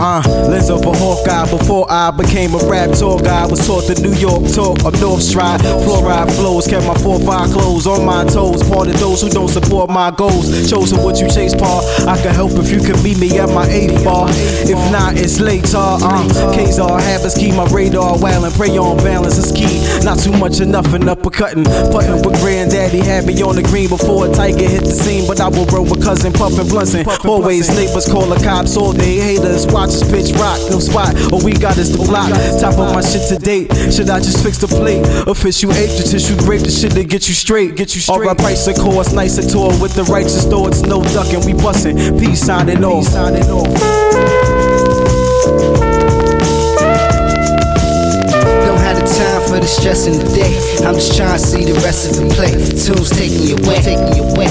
Uh, of a Hawkeye before I became a rap tour guy. Was taught the New York talk of North Stride. Fluoride flows, kept my 4-5 clothes on my toes. Part of those who don't support my goals. Chosen what you chase, Paul. I can help if you can meet me at my eighth bar. If not, it's later. Uh, K's-R habits keep my radar and pray on balance is key. Not too much enough and uppercutting. Putting with granddaddy had me on the green before a tiger hit the scene. But I will roll with cousin puffin' blunts and always neighbors call the cops all day. Haters watch us pitch rock, no spot. All we got is the block. Top of my shit to date. Should I just fix the plate? Official ape, the tissue grape, the shit to get you straight. Get you straight. Alright, price of course, nicer tour with the righteous thoughts, no ducking. We bustin', peace signing off. Signing off. Don't have the time for the stress in the day. I'm just trying to see the rest of the play. Tunes taking you away, taking you away.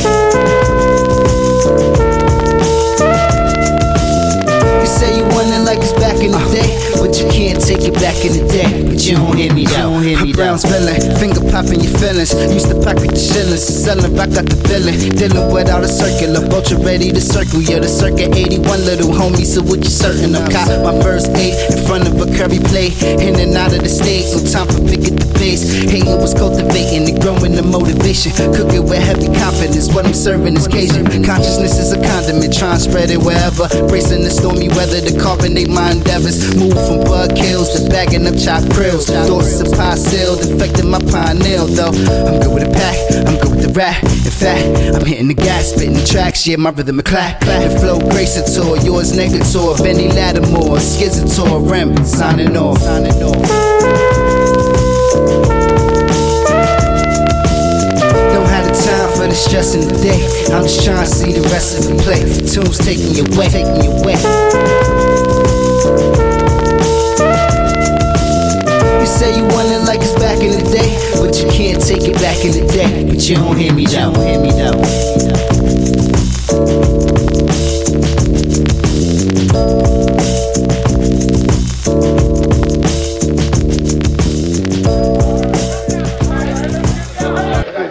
Can't it back in the day. But you don't hear me though. me Brown's feeling, finger popping your feelings. Used to pocket the shillings, selling rock got the billing. Dealing without a circular, vulture ready to circle. Yeah, the circuit 81, little homie. So what you certain? I'm caught my first eight in front of a curry plate, in and out of the stage. No time for picking the pace. Hating was cultivating and growing the motivation. Cooking with heavy confidence. What I'm serving is Cajun. Consciousness is a condiment, trying to spread it wherever. Bracing the stormy weather to carbonate my endeavors. Move from bug kills to bagging up chopped krills. Thoughts of pie sealed, infecting my pineal though. I'm good with a pack, I'm rap. In fact, I'm hitting the gas, spitting the tracks. Yeah, my rhythm a clap. The flow gracitor, yours negator. Benny Lattimore, schizator, Rem, signing off. Signing off. For the stress in the day. I'm just trying to see the rest of the play. Tunes taking you away, taking you away. You don't hear me though. Hear me.